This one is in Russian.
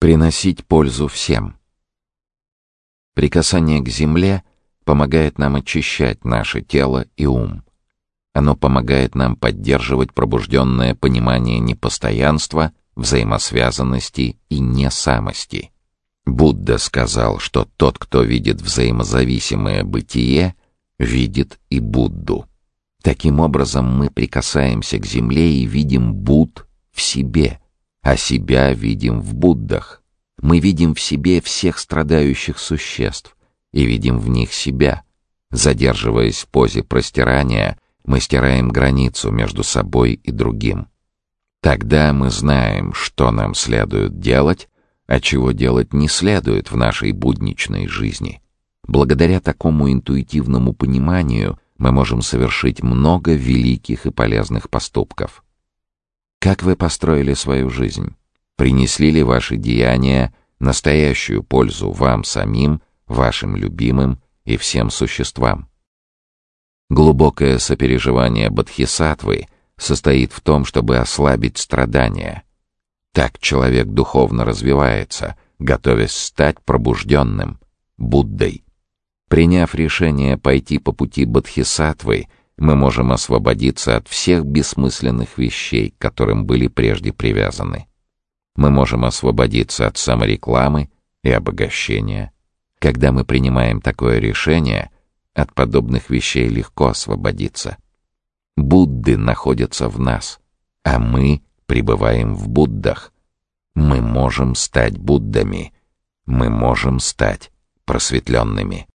Приносить пользу всем. Прикасание к земле помогает нам очищать наше тело и ум. Оно помогает нам поддерживать пробужденное понимание непостоянства, взаимосвязанности и несамости. Будда сказал, что тот, кто видит взаимозависимое бытие, видит и Будду. Таким образом, мы прикасаемся к земле и видим Буд в себе, а себя видим в Буддах. Мы видим в себе всех страдающих существ и видим в них себя. Задерживаясь в позе простирания, мы стираем границу между собой и другим. Тогда мы знаем, что нам следует делать, а чего делать не следует в нашей будничной жизни. Благодаря такому интуитивному пониманию мы можем совершить много великих и полезных поступков. Как вы построили свою жизнь? Принесли ли ваши деяния настоящую пользу вам самим, вашим любимым и всем существам? Глубокое сопереживание бодхисаттвы состоит в том, чтобы ослабить страдания. Так человек духовно развивается, готовясь стать пробужденным, Буддой. Приняв решение пойти по пути бодхисаттвы, мы можем освободиться от всех бессмысленных вещей, к которым были прежде привязаны. Мы можем освободиться от саморекламы и обогащения. Когда мы принимаем такое решение, от подобных вещей легко освободиться. Будды находятся в нас, а мы пребываем в Буддах. Мы можем стать Буддами. Мы можем стать просветленными.